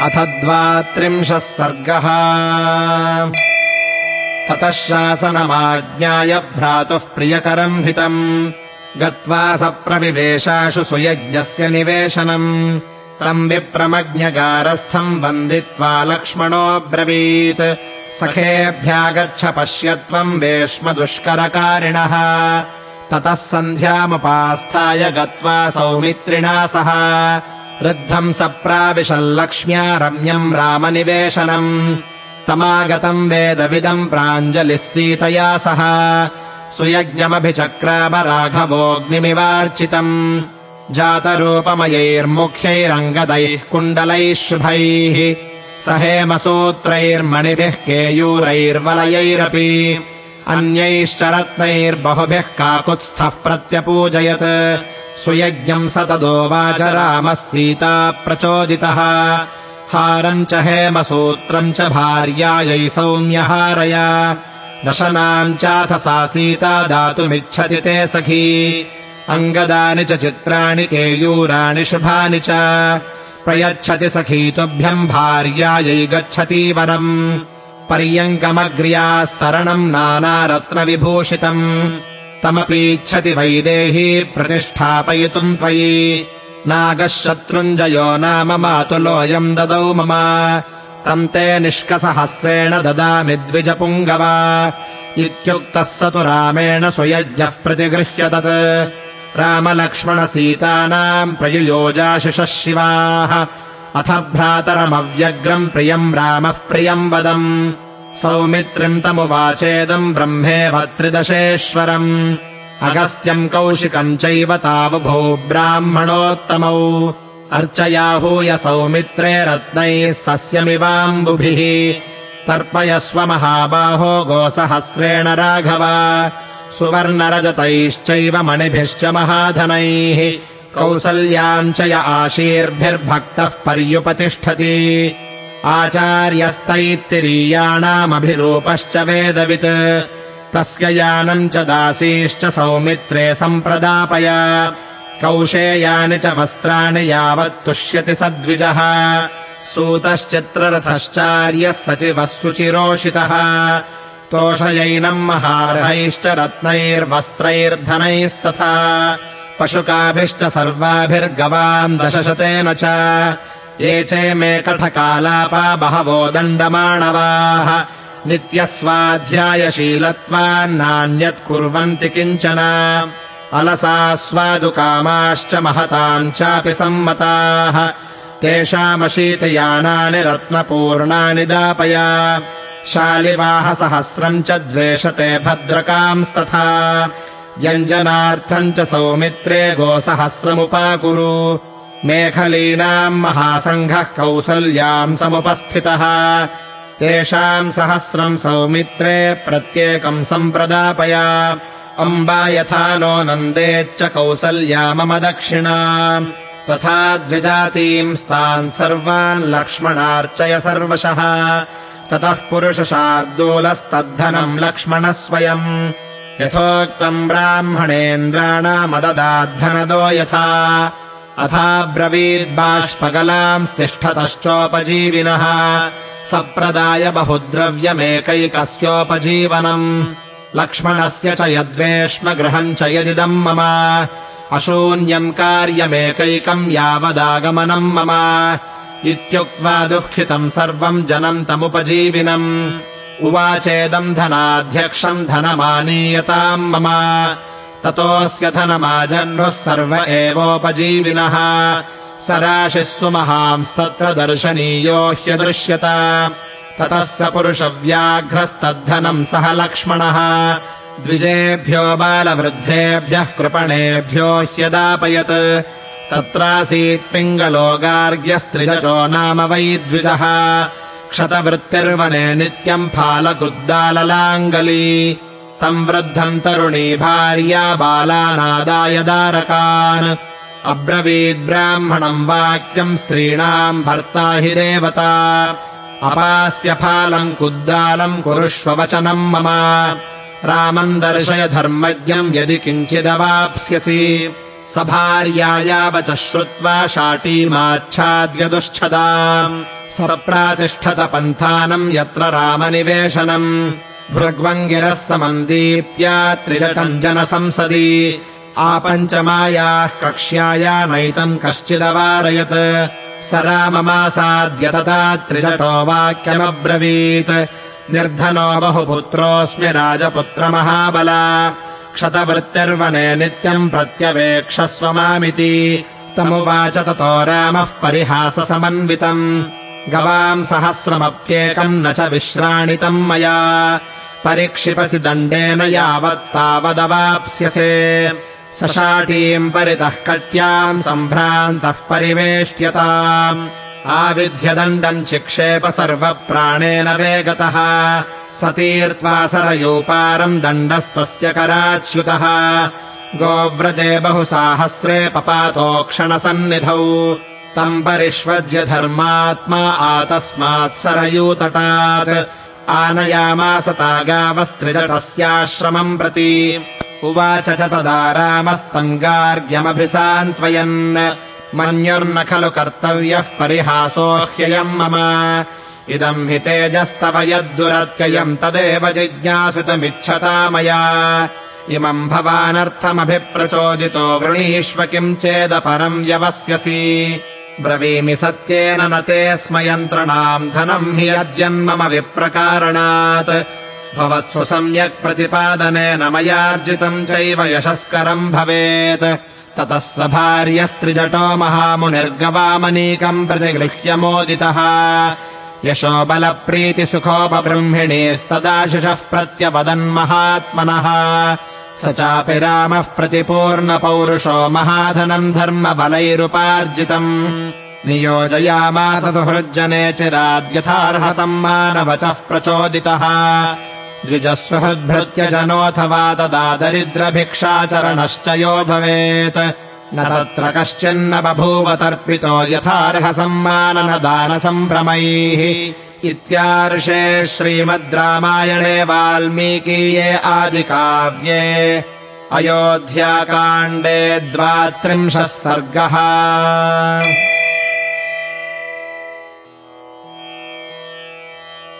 अथ द्वात्रिंशः सर्गः। ततः शासनमाज्ञाय भ्रातुः प्रियकरम् हितम्। गत्वा सप्रविवेशाशु सुयज्ञस्य निवेशनम्। तम् विप्रमज्ञगारस्थम् वन्दित्वा लक्ष्मणोऽब्रवीत् सखेभ्यागच्छ पश्य त्वम् वेश्म दुष्करकारिणः ततः सन्ध्यामुपास्थाय गत्वा सौमित्रिणा सह वृद्धम् सप्राविशल्लक्ष्म्या रम्यम् रामनिवेशनम्। तमागतम् वेदविदम् प्राञ्जलिः सीतया सह। सुयज्ञमभिचक्राम राघवोऽग्निमिवार्चितम् जातरूपमयैर्मुख्यैरङ्गदैः कुण्डलैः शुभैः सहेमसूत्रैर्मणिभिः केयूरैर्वलयैरपि। अन्यैश्च रत्नैर्बहुभिः काकुत्स्थः प्रत्यपूजयत् सुयज्ञम् स तदोवाच रामः सीता प्रचोदितः। हारम् च हेमसूत्रम् च भार्यायै सौम्यहारय। दशनाम् चाथ सा सीता दातुमिच्छति ते सखी। अङ्गदानि च चित्राणि केयूराणि शुभानि च। प्रयच्छति सखी तुभ्यम् भार्यायै गच्छति वरम्। पर्यङ्कमग्र्यास्तरणम् नानारत्नविभूषितम् तमपीच्छति वैदेही प्रतिष्ठापयितुम् त्वयि। नागः शत्रुञ्जयो नाम मातुलोऽयम् ददौ मम। तम् ते निष्कसहस्रेण ददामि द्विजपुङ्गवा। इत्युक्तः स तु रामेण सुयज्ञः प्रतिगृह्य तत् रामलक्ष्मणसीतानाम् प्रयुयोजाशिषः शिवाः। अथ भ्रातरमव्यग्रम् प्रियम् रामः प्रियम् वदम् सौमित्रिम् तमुवाचेदम् ब्रह्मेव त्रिदशेश्वरम् अगस्त्यम् कौशिकम् चैव तावुभौ ब्राह्मणोत्तमौ। अर्चयाहूय सौमित्रे रत्नैः सस्यमिवाम्बुभिः। तर्पयस्व महाबाहो गोसहस्रेण राघव। सुवर्णरजतैश्चैव मणिभिश्च महाधनैः। कौसल्याम् च य आशीर्भिर्भक्तः पर्युपतिष्ठति आचार्यस्तैत्तिरीयाणामभिरूपश्च वेदवित्। तस्य यानम् च दासीश्च सौमित्रे सम्प्रदापय। कौशेयानि च वस्त्राणि यावत् तुष्यति सद्विजः। सूतश्चित्ररथश्चार्यः सचिवः सुचिरोषितः तोषयैनम् महार्हैश्च रत्नैर्वस्त्रैर्धनैस्तथा। पशुकाभिश्च सर्वाभिर्गवाम् दशशतेन च ये चेमे कठकालापा बहवो दण्डमाणवाः। नित्यस्वाध्यायशीलत्वान्नान्यत् कुर्वन्ति किञ्चन। अलसा स्वादुकामाश्च महताम् चापि सम्मताः। तेषामशीतयानानि रत्नपूर्णानि दापय। शालिवाहसहस्रम् च द्वेषते भद्रकांस्तथा। व्यञ्जनार्थम् च सौमित्रे गोसहस्रमुपाकुरु मेखलीनाम् महासङ्घः कौसल्याम् समुपस्थितः। तेषाम् सहस्रम् सौमित्रे प्रत्येकम् सम्प्रदापय। अम्बा यथा नो नन्देच्च कौसल्या मम दक्षिणा। तथा द्विजातीम् स्तान् सर्वान् लक्ष्मणार्चय सर्वशः। ततः पुरुषशार्दूलस्तद्धनम् लक्ष्मणः स्वयम् यथोक्तम् ब्राह्मणेन्द्राणामददाद्धनदो यथा अथाब्रवीद्बाष्पगलाम् तिष्ठतश्चोपजीविनः सप्रदाय बहुद्रव्यमेकैकस्योपजीवनम्। लक्ष्मणस्य च यद्वेश्म गृहम् च यदिदम् मम। अशून्यम् कार्यमेकैकम् यावदागमनम् मम। इत्युक्त्वा दुःखितम् सर्वम् जनम् तमुपजीविनम्। उवाचेदम् धनाध्यक्षम् धनमानीयताम् मम ततोऽस्य धनमाजह्नुः सर्व एवोपजीविनः। स राशिः सुमहांस्तत्र दर्शनीयो ह्यदृश्यत। ततः स पुरुषव्याघ्रस्तद्धनम् सह लक्ष्मणः। द्विजेभ्यो बालवृद्धेभ्यः कृपणेभ्यो ह्यदापयत्। तत्रासीत् पिङ्गलो गार्ग्यस्त्रिजचो नाम वै द्विजः। क्षतवृत्तिर्वने नित्यम् फालकुद्दाललाङ्गली तम् वृद्धम् तरुणी भार्या बालानादाय दारकान्। अब्रवीद्ब्राह्मणम् वाक्यम् स्त्रीणाम् भर्ता हि देवता। अपास्य फालम् कुद्दालम् कुरुष्व वचनम् मम। रामम् दर्शय धर्मज्ञम् यदि किञ्चिदवाप्स्यसि। स भार्याया वचः श्रुत्वा शाटीमाच्छाद्यदुच्छदा स पन्थानम् यत्र रामनिवेशनम् भृग्वङ्गिरः समन्दीप्त्या त्रिजटम् जनसंसदि आपञ्चमायाः कक्ष्याया नैतम् कश्चिदवारयत्। स राममासाद्य तथा त्रिजटो वाक्यमब्रवीत्। निर्धनो बहुपुत्रोऽस्मि राजपुत्रमहाबला। क्षतवृत्तिर्वने नित्यम् प्रत्यवेक्षस्व मामिति तमुवाच ततो रामः परिहाससमन्वितम् गवाम् सहस्रमप्येकम् न च विश्राणितम् मया। परिक्षिपसि दण्डेन यावत्तावदवाप्स्यसे सशाटीम् परितः कट्याम् सम्भ्रान्तः परिवेष्ट्यताम्। आविध्यदण्डम् चिक्षेप सर्वप्राणेन वेगतः। सतीर्त्वा सरयूपारम् दण्डस्तस्य कराच्युतः। गोव्रजे बहुसाहस्रे पपातो क्षणसन्निधौ तम् परिष्वज्य धर्मात्मा आतस्मात् सरयूतटात्। आनयामास तागावस्त्रिजटस्याश्रमम् प्रति। उवाच च तदा रामस्तङ्गार्ग्यमभिसान्त्वयन्। मन्युर्न खलु कर्तव्यः परिहासो ह्ययम् मम। इदम् हि तेजस्तव यद्दुरत्ययम् तदेव जिज्ञासितमिच्छता मया। इमम् भवानर्थमभिप्रचोदितो वृणीष्व किम् चेदपरम् व्यवस्यसि ब्रवीमि सत्येन न ते स्म यन्त्रणाम् धनम् हि यद्यन्मम विप्रकारणात्। भवत्सु सम्यक् प्रतिपादनेन मयार्जितम् चैव यशस्करम् भवेत्। ततः स भार्यस्त्रिजटो महामुनिर्गवामनीकम् प्रतिगृह्य मोदितः। यशो बलप्रीतिसुखोपबृह्मिणीस्तदाशिषः प्रत्यवदन्महात्मनः स चापि रामः प्रतिपूर्णपौरुषो महाधनम् धर्मबलैरुपार्जितम् नियोजयामास सुहृज्जने चिराद्यथार्हसम्मानवचः प्रचोदितः। द्विजः सुहृद्भृत्य जनोऽथवा तदा दरिद्रभिक्षाचरणश्च यो भवेत् न तत्र कश्चिन्न बभूव तर्पितो यथार्हसम्माननदानसम्भ्रमैः इत्यार्षे श्रीमद् रामायणे वाल्मीकीये आदिकाव्ये अयोध्याकाण्डे द्वात्रिंशः सर्गः